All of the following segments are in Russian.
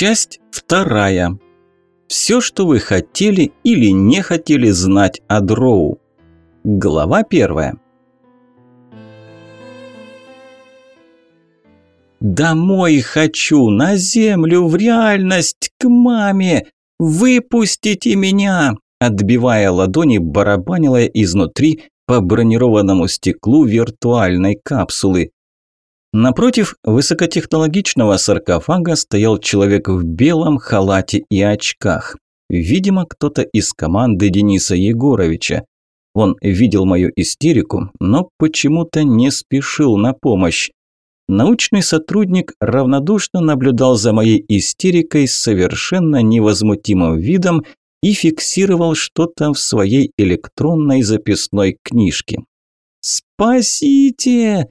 Часть вторая. Все, что вы хотели или не хотели знать о Дроу. Глава первая. «Домой хочу, на землю, в реальность, к маме! Выпустите меня!» Отбивая ладони, барабанила изнутри по бронированному стеклу виртуальной капсулы. Напротив высокотехнологичного саркофага стоял человек в белом халате и очках. Видимо, кто-то из команды Дениса Егоровича. Он видел мою истерику, но почему-то не спешил на помощь. Научный сотрудник равнодушно наблюдал за моей истерикой с совершенно невозмутимым видом и фиксировал что-то в своей электронной записной книжке. «Спасите!»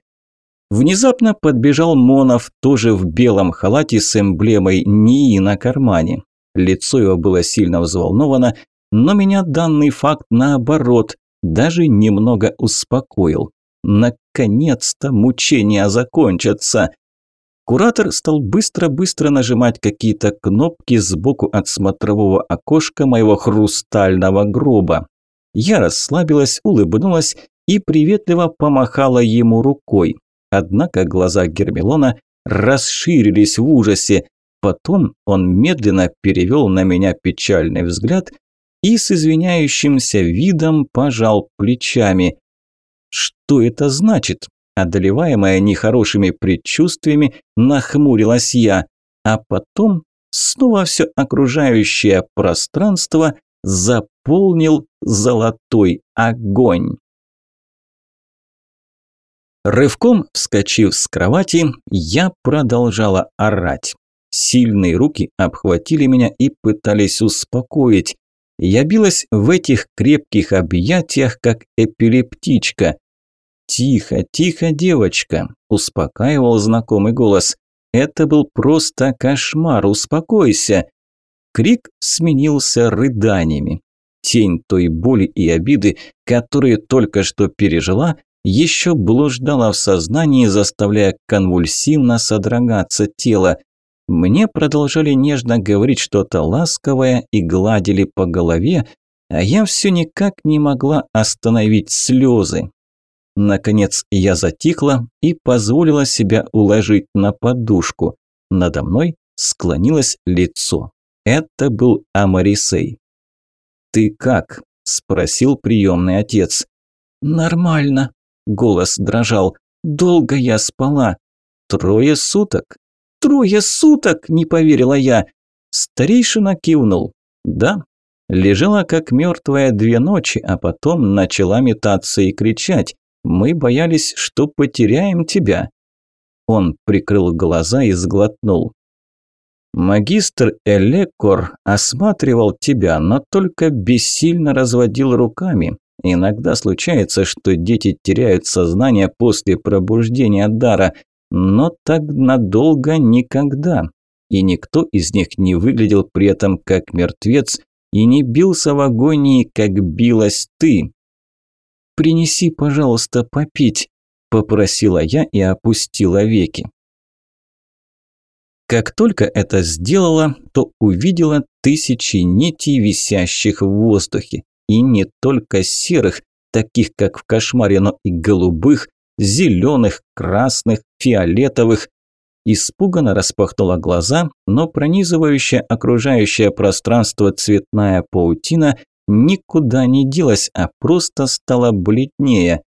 Внезапно подбежал Монов, тоже в белом халате с эмблемой НИИ на кармане. Лицо его было сильно взволновано, но меня данный факт наоборот даже немного успокоил. Наконец-то мучения закончатся. Куратор стал быстро-быстро нажимать какие-то кнопки сбоку от смотрового окошка моего хрустального гроба. Я расслабилась, улыбнулась и приветливо помахала ему рукой. Однако глаза Гермелона расширились в ужасе. Потом он медленно перевел на меня печальный взгляд и с извиняющимся видом пожал плечами. Что это значит? Одолеваемая нехорошими предчувствиями, нахмурилась я, а потом снова все окружающее пространство заполнил золотой огонь. Рывком вскочив с кровати, я продолжала орать. Сильные руки обхватили меня и пытались успокоить. Я билась в этих крепких объятиях, как эпилептичка. «Тихо, тихо, девочка», – успокаивал знакомый голос. «Это был просто кошмар, успокойся». Крик сменился рыданиями. Тень той боли и обиды, которые только что пережила, еще блуждала в сознании, заставляя конвульсивно содрогаться тело. Мне продолжали нежно говорить что-то ласковое и гладили по голове, а я все никак не могла остановить слезы. Наконец я затихла и позволила себя уложить на подушку. Надо мной склонилось лицо. Это был Амарисей. «Ты как?» – спросил приемный отец. «Нормально», Голос дрожал. «Долго я спала». «Трое суток?» «Трое суток!» – не поверила я. Старейшина кивнул. «Да». Лежала как мертвая две ночи, а потом начала метаться и кричать. «Мы боялись, что потеряем тебя». Он прикрыл глаза и сглотнул. Магистр Элекор осматривал тебя, но только бессильно разводил руками. Иногда случается, что дети теряют сознание после пробуждения дара, но так надолго никогда. И никто из них не выглядел при этом как мертвец и не бился в агонии, как билась ты. «Принеси, пожалуйста, попить», – попросила я и опустила веки. Как только это сделала, то увидела тысячи нитей, висящих в воздухе. И не только серых, таких как в кошмаре, но и голубых, зеленых, красных, фиолетовых. Испуганно распахнула глаза, но пронизывающая окружающее пространство цветная паутина никуда не делась, а просто стала бледнее.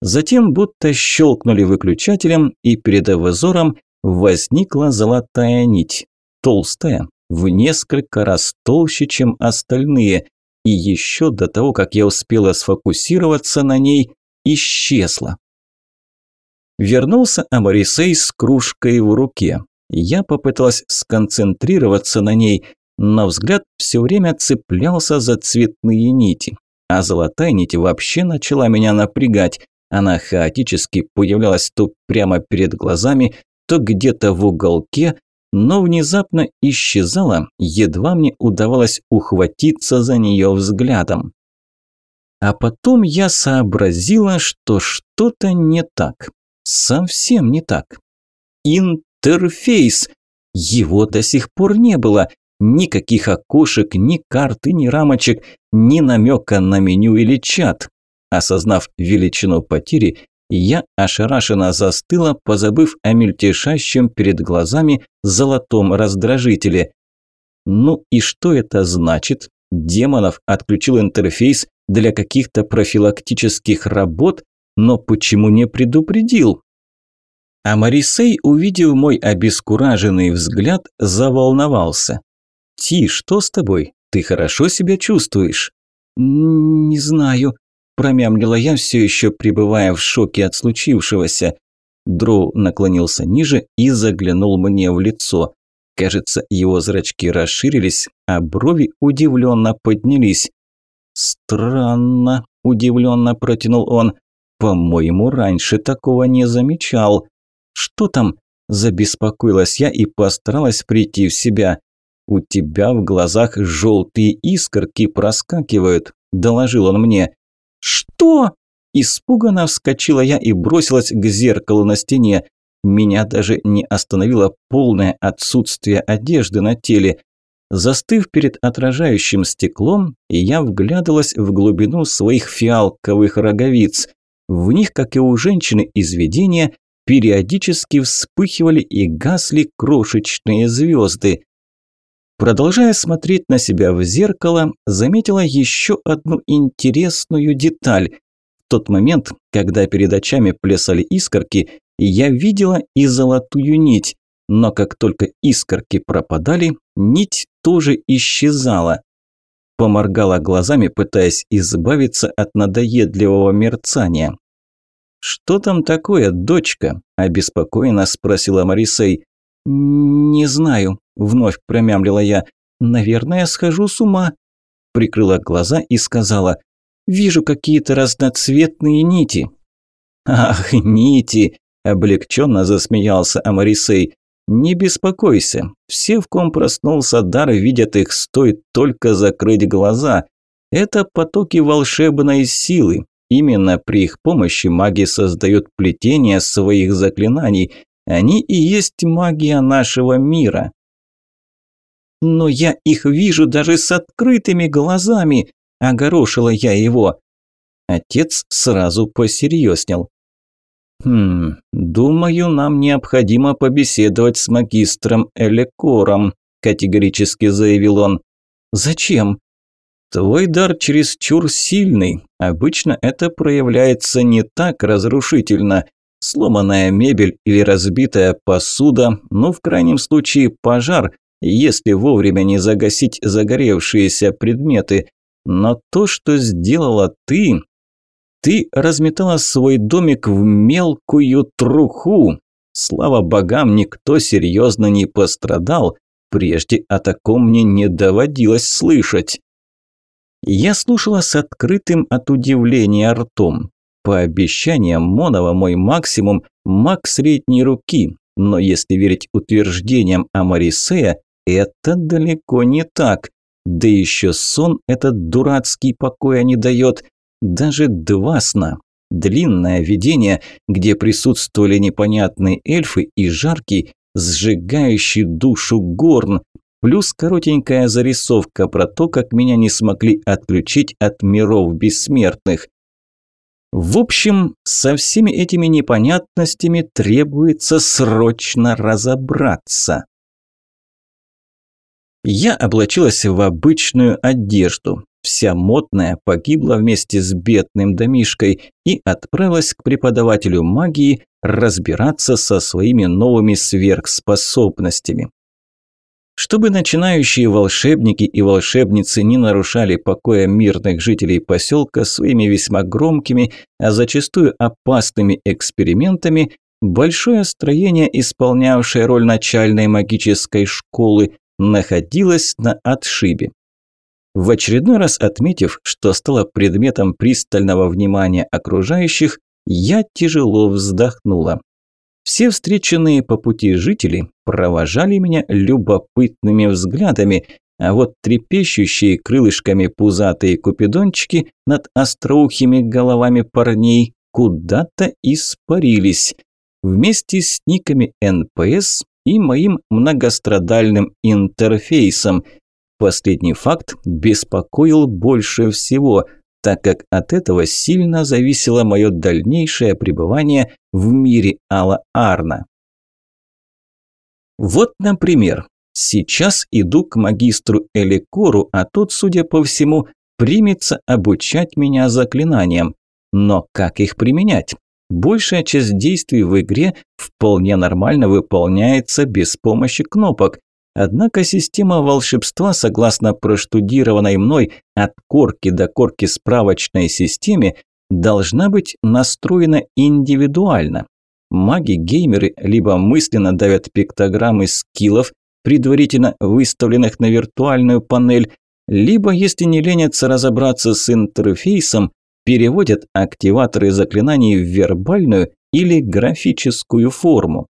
Затем будто щелкнули выключателем, и перед взором возникла золотая нить. Толстая, в несколько раз толще, чем остальные, и еще до того, как я успела сфокусироваться на ней, исчезла. Вернулся Амарисей с кружкой в руке. Я попыталась сконцентрироваться на ней, но взгляд все время цеплялся за цветные нити. А золотая нить вообще начала меня напрягать. Она хаотически появлялась то прямо перед глазами, то где-то в уголке, но внезапно исчезала, едва мне удавалось ухватиться за нее взглядом. А потом я сообразила, что что-то не так. Совсем не так. Интерфейс. Его до сих пор не было. Никаких окошек, ни карты, ни рамочек, ни намека на меню или чат. Осознав величину потери, я ошарашенно застыла, позабыв о мельтешащем перед глазами золотом раздражителе. Ну и что это значит? Демонов отключил интерфейс для каких-то профилактических работ, но почему не предупредил? А Марисей, увидев мой обескураженный взгляд, заволновался. «Ти, что с тобой? Ты хорошо себя чувствуешь?» «Не знаю», – промямлила я, все еще пребывая в шоке от случившегося. Дроу наклонился ниже и заглянул мне в лицо. Кажется, его зрачки расширились, а брови удивленно поднялись. «Странно», – удивленно протянул он. «По-моему, раньше такого не замечал». «Что там?» – забеспокоилась я и постаралась прийти в себя. «У тебя в глазах желтые искорки проскакивают», – доложил он мне. «Что?» Испуганно вскочила я и бросилась к зеркалу на стене. Меня даже не остановило полное отсутствие одежды на теле. Застыв перед отражающим стеклом, я вглядывалась в глубину своих фиалковых роговиц. В них, как и у женщины из видения, периодически вспыхивали и гасли крошечные звезды. Продолжая смотреть на себя в зеркало, заметила еще одну интересную деталь. В тот момент, когда перед очами плясали искорки, я видела и золотую нить, но как только искорки пропадали, нить тоже исчезала. Поморгала глазами, пытаясь избавиться от надоедливого мерцания. «Что там такое, дочка?» – обеспокоенно спросила Марисей. «Не знаю», – вновь промямлила я. «Наверное, схожу с ума». Прикрыла глаза и сказала. «Вижу какие-то разноцветные нити». «Ах, нити!» Облегченно засмеялся Амарисей. «Не беспокойся. Все, в ком проснулся дар, видят их, стоит только закрыть глаза. Это потоки волшебной силы. Именно при их помощи маги создают плетение своих заклинаний. Они и есть магия нашего мира». «Но я их вижу даже с открытыми глазами!» – огорошила я его. Отец сразу посерьезнел. «Хм, думаю, нам необходимо побеседовать с магистром Элекором», – категорически заявил он. «Зачем?» «Твой дар чересчур сильный. Обычно это проявляется не так разрушительно. Сломанная мебель или разбитая посуда, ну, в крайнем случае, пожар, если вовремя не загасить загоревшиеся предметы. Но то, что сделала ты, ты разметала свой домик в мелкую труху. Слава богам, никто серьезно не пострадал. Прежде о таком мне не доводилось слышать. Я слушала с открытым от удивления ртом. По обещаниям Монова мой максимум – маг средней руки. Но если верить утверждениям Амарисея, это далеко не так. Да еще сон этот дурацкий покоя не дает даже два сна. Длинное видение, где присутствовали непонятные эльфы и жаркий, сжигающий душу горн, плюс коротенькая зарисовка про то, как меня не смогли отключить от миров бессмертных. В общем, со всеми этими непонятностями требуется срочно разобраться. Я облачилась в обычную одежду вся модная, погибла вместе с бедным домишкой и отправилась к преподавателю магии разбираться со своими новыми сверхспособностями. Чтобы начинающие волшебники и волшебницы не нарушали покоя мирных жителей поселка своими весьма громкими, а зачастую опасными экспериментами, большое строение, исполнявшее роль начальной магической школы, находилось на отшибе. В очередной раз отметив, что стало предметом пристального внимания окружающих, я тяжело вздохнула. Все встреченные по пути жители провожали меня любопытными взглядами, а вот трепещущие крылышками пузатые купидончики над остроухими головами парней куда-то испарились. Вместе с никами НПС и моим многострадальным интерфейсом. Последний факт беспокоил больше всего, так как от этого сильно зависело мое дальнейшее пребывание в мире Алла Арна. Вот, например, сейчас иду к магистру Эликору, а тот, судя по всему, примется обучать меня заклинаниям. Но как их применять? Большая часть действий в игре вполне нормально выполняется без помощи кнопок. Однако система волшебства, согласно проштудированной мной от корки до корки справочной системе, должна быть настроена индивидуально. Маги-геймеры либо мысленно давят пиктограммы скиллов, предварительно выставленных на виртуальную панель, либо, если не ленятся разобраться с интерфейсом, переводят активаторы заклинаний в вербальную или графическую форму.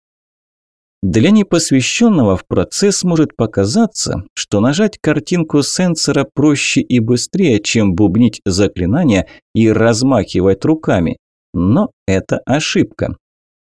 Для непосвященного в процесс может показаться, что нажать картинку сенсора проще и быстрее, чем бубнить заклинания и размахивать руками. Но это ошибка.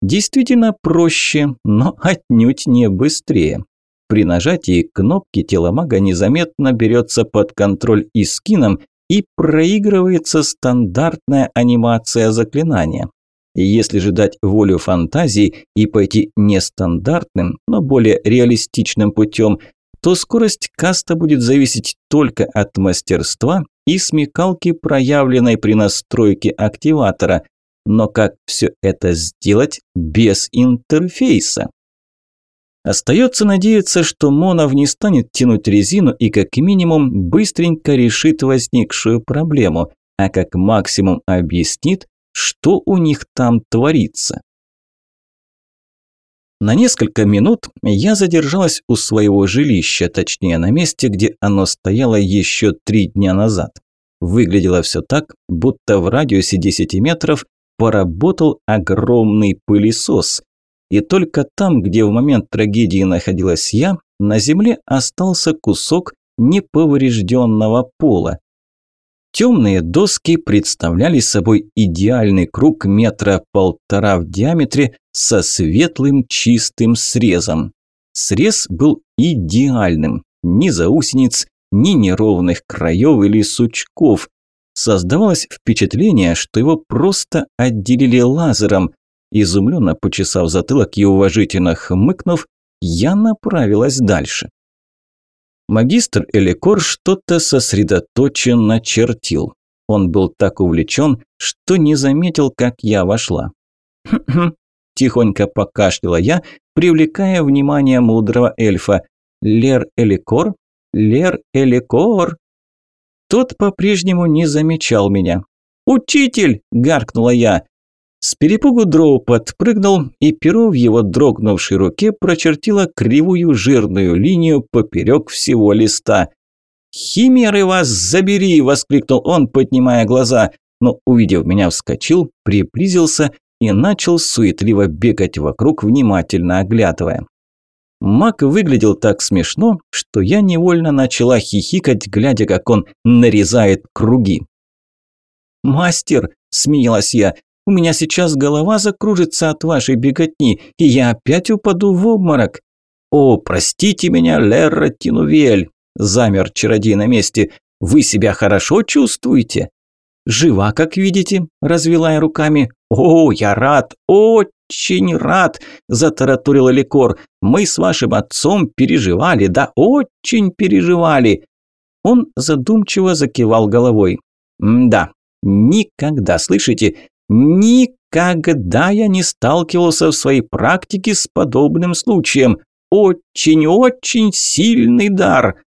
Действительно проще, но отнюдь не быстрее. При нажатии кнопки тело мага незаметно берется под контроль и скином, и проигрывается стандартная анимация заклинания. Если же дать волю фантазии и пойти нестандартным, но более реалистичным путем, то скорость каста будет зависеть только от мастерства и смекалки, проявленной при настройке активатора. Но как все это сделать без интерфейса? Остается надеяться, что Монов не станет тянуть резину и как минимум быстренько решит возникшую проблему, а как максимум объяснит, что у них там творится. На несколько минут я задержалась у своего жилища, точнее на месте, где оно стояло еще три дня назад. Выглядело все так, будто в радиусе 10 метров поработал огромный пылесос, и только там, где в момент трагедии находилась я, на земле остался кусок неповрежденного пола. Темные доски представляли собой идеальный круг метра полтора в диаметре со светлым чистым срезом. Срез был идеальным, ни заусениц, ни неровных краев или сучков. Создавалось впечатление, что его просто отделили лазером, Изумленно почесав затылок и уважительно хмыкнув, я направилась дальше. Магистр Эликор что-то сосредоточенно чертил. Он был так увлечен, что не заметил, как я вошла. «Хм-хм», – тихонько покашляла я, привлекая внимание мудрого эльфа. «Лер Эликор? Лер Эликор?» Тот по-прежнему не замечал меня. «Учитель!» – гаркнула я. С перепугу дроу подпрыгнул, и перо в его дрогнувшей руке прочертило кривую жирную линию поперек всего листа. «Химеры вас забери!» – воскликнул он, поднимая глаза, но, увидев меня, вскочил, приблизился и начал суетливо бегать вокруг, внимательно оглядывая. Мак выглядел так смешно, что я невольно начала хихикать, глядя, как он нарезает круги. «Мастер!» – смеялась я. У меня сейчас голова закружится от вашей беготни, и я опять упаду в обморок». «О, простите меня, Лерра Тинувель!» – замер чародей на месте. «Вы себя хорошо чувствуете?» «Жива, как видите», – развела я руками. «О, я рад, очень рад», – затараторил Ликор. «Мы с вашим отцом переживали, да, очень переживали». Он задумчиво закивал головой. «Да, никогда, слышите, Никогда я не сталкивался в своей практике с подобным случаем. Очень-очень сильный дар.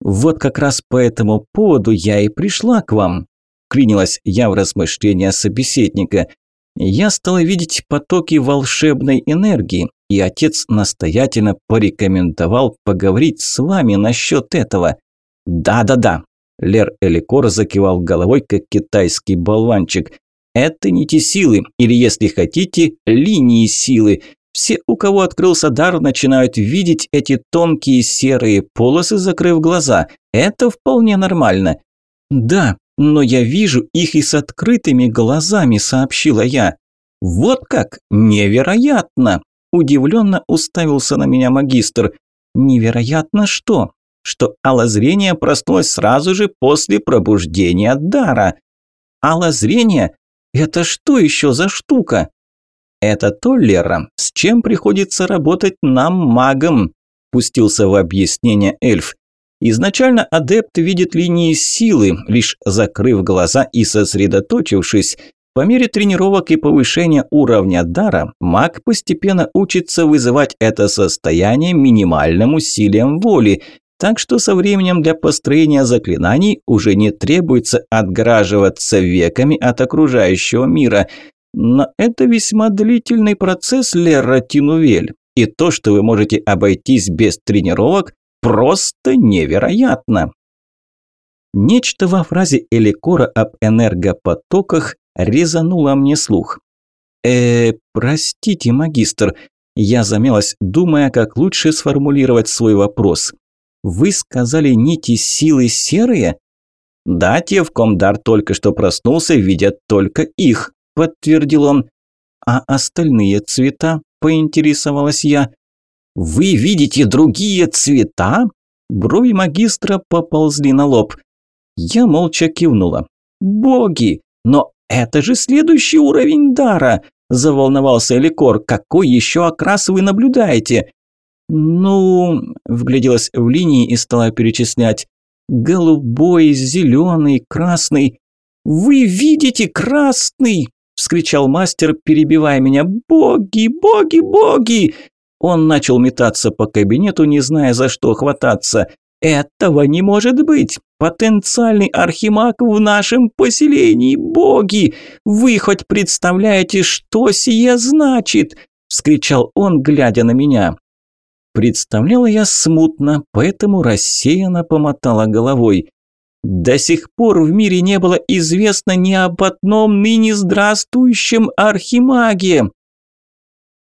Вот как раз по этому поводу я и пришла к вам. Клинилась я в размышления собеседника. Я стала видеть потоки волшебной энергии, и отец настоятельно порекомендовал поговорить с вами насчет этого. Да-да-да. Лер Эликор закивал головой, как китайский болванчик. Это не те силы, или, если хотите, линии силы. Все, у кого открылся дар, начинают видеть эти тонкие серые полосы, закрыв глаза. Это вполне нормально. Да, но я вижу их и с открытыми глазами, сообщила я. Вот как? Невероятно! Удивленно уставился на меня магистр. Невероятно что? Что алозрение проснулось сразу же после пробуждения дара. Алозрение? Это что еще за штука? Это то, Лера, с чем приходится работать нам, магам, пустился в объяснение эльф. Изначально адепт видит линии силы, лишь закрыв глаза и сосредоточившись. По мере тренировок и повышения уровня дара, маг постепенно учится вызывать это состояние минимальным усилием воли, так что со временем для построения заклинаний уже не требуется отграживаться веками от окружающего мира. Но это весьма длительный процесс, Лера Тинувель. И то, что вы можете обойтись без тренировок, просто невероятно. Нечто во фразе Эликора об энергопотоках резануло мне слух. э простите, магистр», я замялась, думая, как лучше сформулировать свой вопрос. «Вы сказали нити силы серые?» «Да, те, в ком дар только что проснулся, видят только их», – подтвердил он. «А остальные цвета?» – поинтересовалась я. «Вы видите другие цвета?» Брови магистра поползли на лоб. Я молча кивнула. «Боги! Но это же следующий уровень дара!» Заволновался Эликор. «Какой еще окрас вы наблюдаете?» «Ну...» – вгляделась в линии и стала перечислять. «Голубой, зеленый, красный...» «Вы видите красный!» – вскричал мастер, перебивая меня. «Боги, боги, боги! Он начал метаться по кабинету, не зная, за что хвататься. «Этого не может быть! Потенциальный архимаг в нашем поселении! Боги! Вы хоть представляете, что сие значит?» – вскричал он, глядя на меня. Представляла я смутно, поэтому рассеянно помотала головой. До сих пор в мире не было известно ни об одном ныне здравствующем архимаге.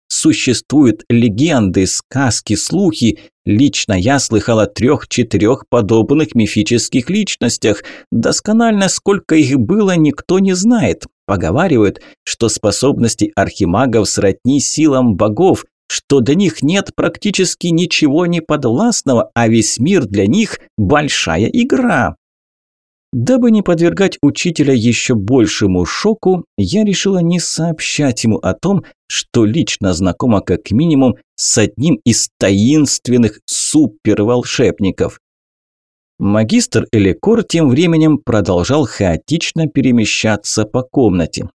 Существуют легенды, сказки, слухи. Лично я слыхал о трех-четырех подобных мифических личностях. Досконально сколько их было, никто не знает. Поговаривают, что способности архимагов сродни силам богов, что для них нет практически ничего неподвластного, а весь мир для них – большая игра. Дабы не подвергать учителя еще большему шоку, я решила не сообщать ему о том, что лично знакома как минимум с одним из таинственных суперволшебников. Магистр Элекор тем временем продолжал хаотично перемещаться по комнате.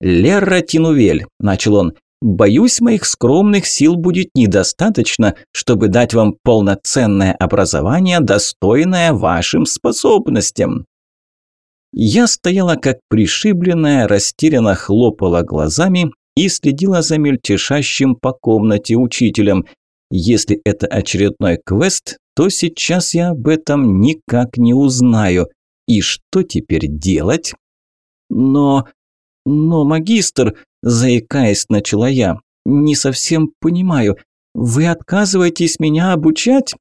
«Лера Тинувель», – начал он, – «боюсь, моих скромных сил будет недостаточно, чтобы дать вам полноценное образование, достойное вашим способностям». Я стояла как пришибленная, растерянно хлопала глазами и следила за мельтешащим по комнате учителем. Если это очередной квест, то сейчас я об этом никак не узнаю. И что теперь делать? Но... но, магистр, заикаясь, начала я, не совсем понимаю. Вы отказываетесь меня обучать?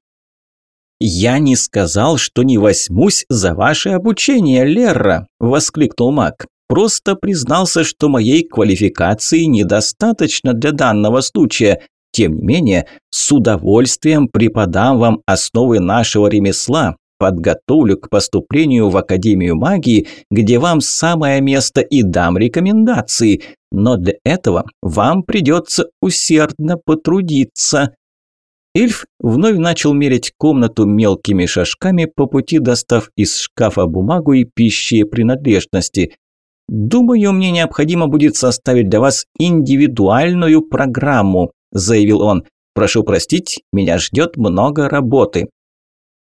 «Я не сказал, что не возьмусь за ваше обучение, Лерра!» – воскликнул маг. «Просто признался, что моей квалификации недостаточно для данного случая. Тем не менее, с удовольствием преподам вам основы нашего ремесла, подготовлю к поступлению в Академию магии, где вам самое место и дам рекомендации. Но для этого вам придется усердно потрудиться». Эльф вновь начал мерить комнату мелкими шажками, по пути достав из шкафа бумагу и пищи принадлежности. «Думаю, мне необходимо будет составить для вас индивидуальную программу», – заявил он. «Прошу простить, меня ждет много работы».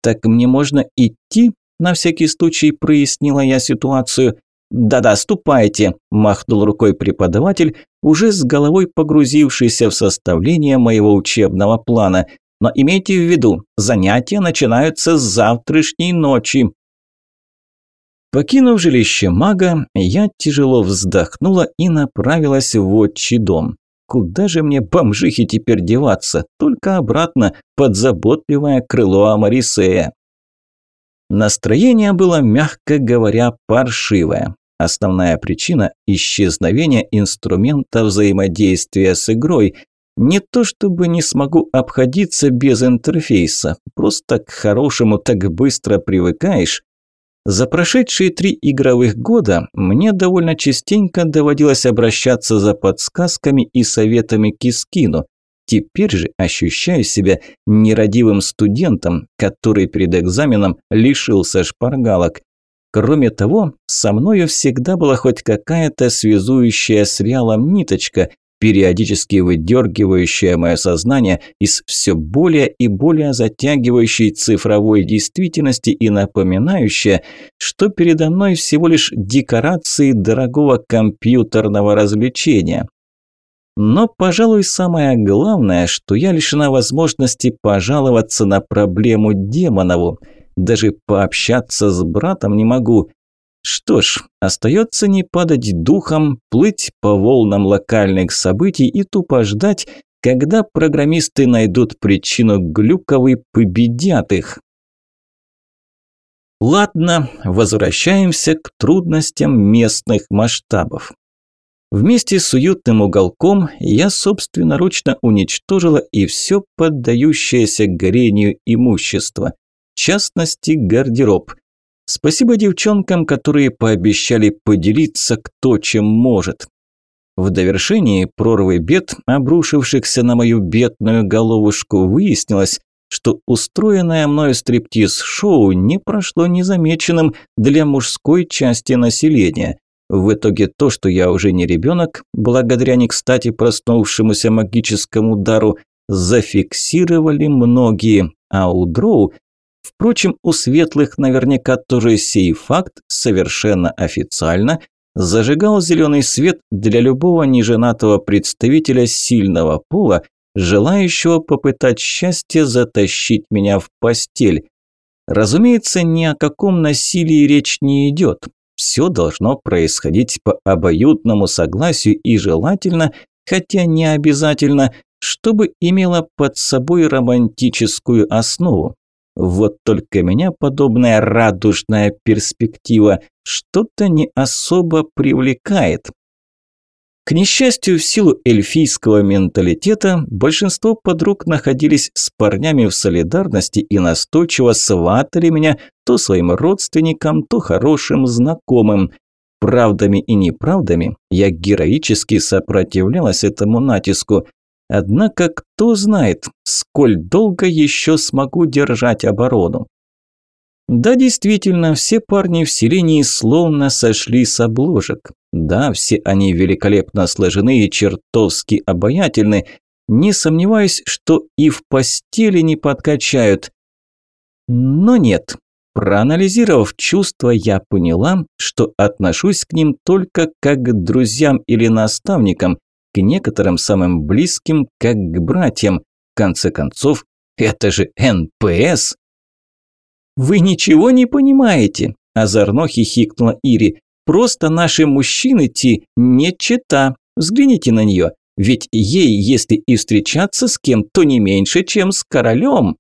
«Так мне можно идти?» – на всякий случай прояснила я ситуацию. «Да-да, ступайте», – махнул рукой преподаватель, уже с головой погрузившийся в составление моего учебного плана. «Но имейте в виду, занятия начинаются с завтрашней ночи». Покинув жилище мага, я тяжело вздохнула и направилась в отчий дом. Куда же мне бомжихи теперь деваться? Только обратно, под заботливое крыло Амарисея. Настроение было, мягко говоря, паршивое. Основная причина – исчезновение инструмента взаимодействия с игрой. Не то чтобы не смогу обходиться без интерфейса, просто к хорошему так быстро привыкаешь. За прошедшие три игровых года мне довольно частенько доводилось обращаться за подсказками и советами к Искину. Теперь же ощущаю себя нерадивым студентом, который перед экзаменом лишился шпаргалок. Кроме того, со мною всегда была хоть какая-то связующая с реалом ниточка, периодически выдергивающая мое сознание из все более и более затягивающей цифровой действительности и напоминающая, что передо мной всего лишь декорации дорогого компьютерного развлечения. Но, пожалуй, самое главное, что я лишена возможности пожаловаться на проблему Демонову – даже пообщаться с братом не могу. Что ж, остается не падать духом, плыть по волнам локальных событий и тупо ждать, когда программисты найдут причину глюков и победят их. Ладно, возвращаемся к трудностям местных масштабов. Вместе с уютным уголком я собственноручно уничтожила и все поддающееся горению имущество частности гардероб. Спасибо девчонкам, которые пообещали поделиться кто чем может. В довершении прорвы бед, обрушившихся на мою бедную головушку, выяснилось, что устроенное мною стриптиз-шоу не прошло незамеченным для мужской части населения. В итоге то, что я уже не ребенок, благодаря не кстати проснувшемуся магическому дару, зафиксировали многие, а у Дроу Впрочем, у светлых наверняка тоже сей факт совершенно официально зажигал зеленый свет для любого неженатого представителя сильного пола, желающего попытать счастье затащить меня в постель. Разумеется, ни о каком насилии речь не идет. Все должно происходить по обоюдному согласию и желательно, хотя не обязательно, чтобы имело под собой романтическую основу. Вот только меня подобная радужная перспектива что-то не особо привлекает. К несчастью, в силу эльфийского менталитета, большинство подруг находились с парнями в солидарности и настойчиво сватали меня то своим родственникам, то хорошим знакомым. Правдами и неправдами я героически сопротивлялась этому натиску, Однако кто знает, сколь долго еще смогу держать оборону. Да, действительно, все парни в селении словно сошли с обложек. Да, все они великолепно сложены и чертовски обаятельны. Не сомневаюсь, что и в постели не подкачают. Но нет, проанализировав чувства, я поняла, что отношусь к ним только как к друзьям или наставникам, к некоторым самым близким, как к братьям. В конце концов, это же НПС. «Вы ничего не понимаете», – озорно хихикнула Ири. «Просто наши мужчины Ти не чета. Взгляните на нее. Ведь ей, если и встречаться с кем, то не меньше, чем с королем».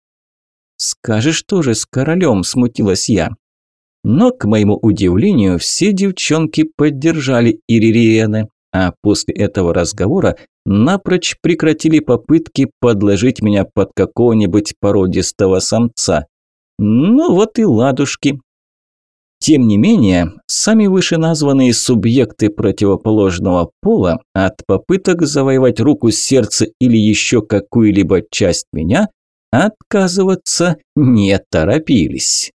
«Скажешь тоже с королем», – смутилась я. Но, к моему удивлению, все девчонки поддержали Иририены а после этого разговора напрочь прекратили попытки подложить меня под какого-нибудь породистого самца. Ну вот и ладушки. Тем не менее, сами вышеназванные субъекты противоположного пола от попыток завоевать руку, сердце или еще какую-либо часть меня отказываться не торопились.